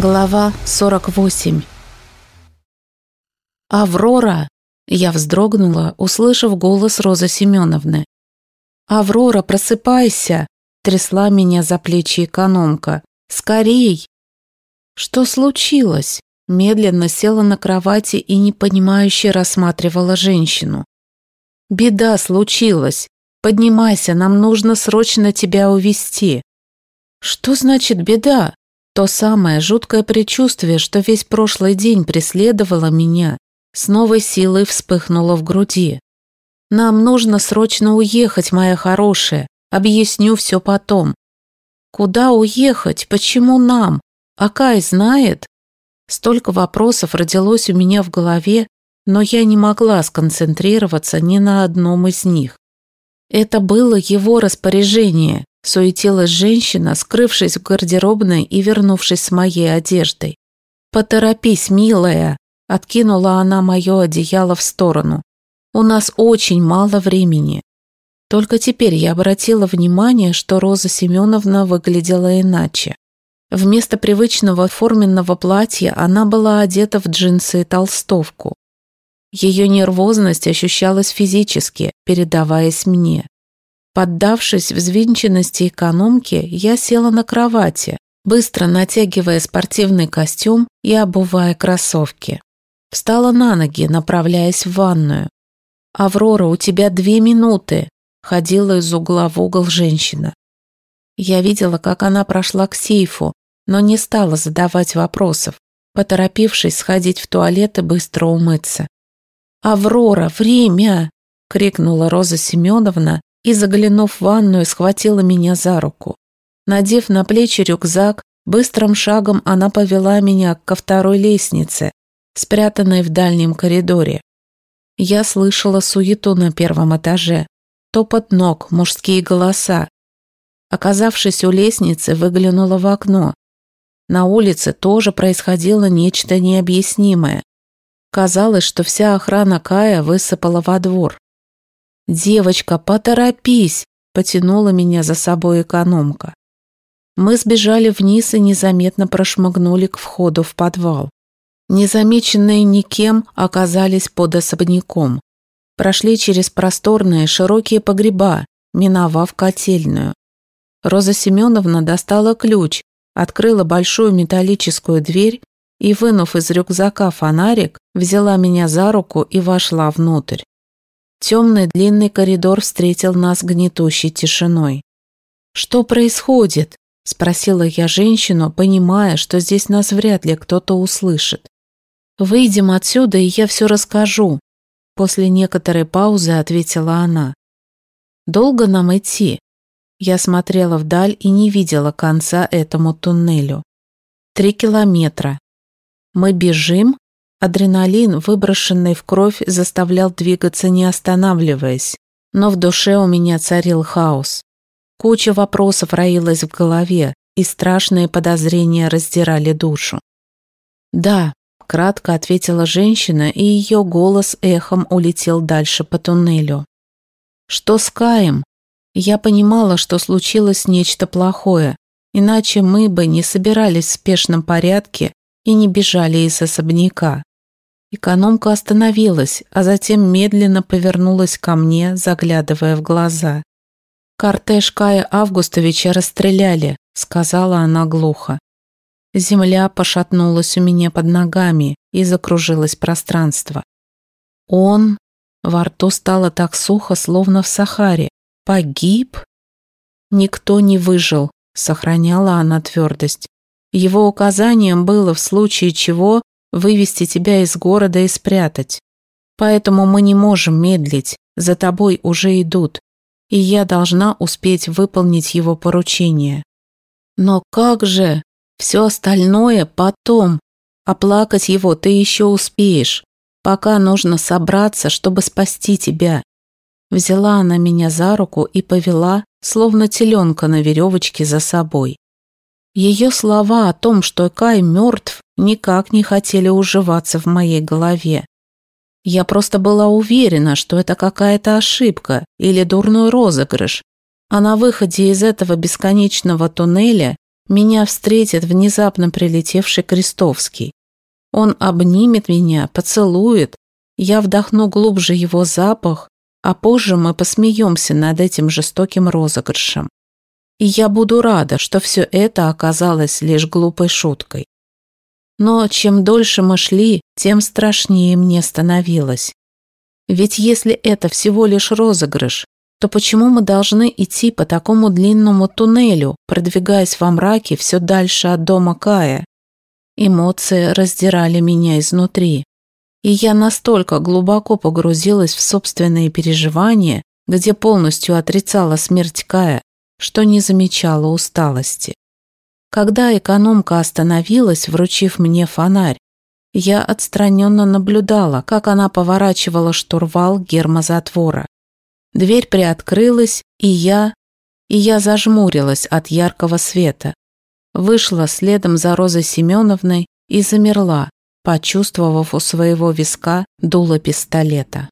Глава 48 «Аврора!» Я вздрогнула, услышав голос Розы Семеновны. «Аврора, просыпайся!» Трясла меня за плечи экономка. «Скорей!» Что случилось? Медленно села на кровати и непонимающе рассматривала женщину. «Беда случилась. Поднимайся, нам нужно срочно тебя увезти». «Что значит беда?» То самое жуткое предчувствие, что весь прошлый день преследовало меня, с новой силой вспыхнуло в груди. «Нам нужно срочно уехать, моя хорошая. Объясню все потом». «Куда уехать? Почему нам? Акай знает?» Столько вопросов родилось у меня в голове, но я не могла сконцентрироваться ни на одном из них. Это было его распоряжение, Суетилась женщина, скрывшись в гардеробной и вернувшись с моей одеждой. «Поторопись, милая!» – откинула она мое одеяло в сторону. «У нас очень мало времени». Только теперь я обратила внимание, что Роза Семеновна выглядела иначе. Вместо привычного форменного платья она была одета в джинсы и толстовку. Ее нервозность ощущалась физически, передаваясь мне. Поддавшись взвинченности экономки, я села на кровати, быстро натягивая спортивный костюм и обувая кроссовки. Встала на ноги, направляясь в ванную. «Аврора, у тебя две минуты!» – ходила из угла в угол женщина. Я видела, как она прошла к сейфу, но не стала задавать вопросов, поторопившись сходить в туалет и быстро умыться. «Аврора, время!» – крикнула Роза Семеновна, и, заглянув в ванную, схватила меня за руку. Надев на плечи рюкзак, быстрым шагом она повела меня ко второй лестнице, спрятанной в дальнем коридоре. Я слышала суету на первом этаже, топот ног, мужские голоса. Оказавшись у лестницы, выглянула в окно. На улице тоже происходило нечто необъяснимое. Казалось, что вся охрана Кая высыпала во двор. «Девочка, поторопись!» – потянула меня за собой экономка. Мы сбежали вниз и незаметно прошмыгнули к входу в подвал. Незамеченные никем оказались под особняком. Прошли через просторные широкие погреба, миновав котельную. Роза Семеновна достала ключ, открыла большую металлическую дверь и, вынув из рюкзака фонарик, взяла меня за руку и вошла внутрь. Темный длинный коридор встретил нас гнетущей тишиной. «Что происходит?» – спросила я женщину, понимая, что здесь нас вряд ли кто-то услышит. «Выйдем отсюда, и я все расскажу», – после некоторой паузы ответила она. «Долго нам идти?» Я смотрела вдаль и не видела конца этому туннелю. «Три километра. Мы бежим?» Адреналин, выброшенный в кровь, заставлял двигаться не останавливаясь, но в душе у меня царил хаос. Куча вопросов роилась в голове, и страшные подозрения раздирали душу. «Да», — кратко ответила женщина, и ее голос эхом улетел дальше по туннелю. «Что с Каем?» Я понимала, что случилось нечто плохое, иначе мы бы не собирались в спешном порядке и не бежали из особняка. Экономка остановилась, а затем медленно повернулась ко мне, заглядывая в глаза. «Кортеж Кая Августовича расстреляли», — сказала она глухо. Земля пошатнулась у меня под ногами и закружилось пространство. Он... Во рту стало так сухо, словно в Сахаре. Погиб? Никто не выжил, сохраняла она твердость. Его указанием было в случае чего вывести тебя из города и спрятать. Поэтому мы не можем медлить, за тобой уже идут, и я должна успеть выполнить его поручение. Но как же? Все остальное потом. Оплакать его ты еще успеешь. Пока нужно собраться, чтобы спасти тебя. Взяла она меня за руку и повела, словно теленка на веревочке за собой. Ее слова о том, что Кай мертв, никак не хотели уживаться в моей голове. Я просто была уверена, что это какая-то ошибка или дурной розыгрыш, а на выходе из этого бесконечного туннеля меня встретит внезапно прилетевший Крестовский. Он обнимет меня, поцелует, я вдохну глубже его запах, а позже мы посмеемся над этим жестоким розыгрышем. И я буду рада, что все это оказалось лишь глупой шуткой. Но чем дольше мы шли, тем страшнее мне становилось. Ведь если это всего лишь розыгрыш, то почему мы должны идти по такому длинному туннелю, продвигаясь во мраке все дальше от дома Кая? Эмоции раздирали меня изнутри. И я настолько глубоко погрузилась в собственные переживания, где полностью отрицала смерть Кая, что не замечала усталости. Когда экономка остановилась, вручив мне фонарь, я отстраненно наблюдала, как она поворачивала штурвал гермозатвора. Дверь приоткрылась, и я... И я зажмурилась от яркого света. Вышла следом за Розой Семеновной и замерла, почувствовав у своего виска дуло пистолета.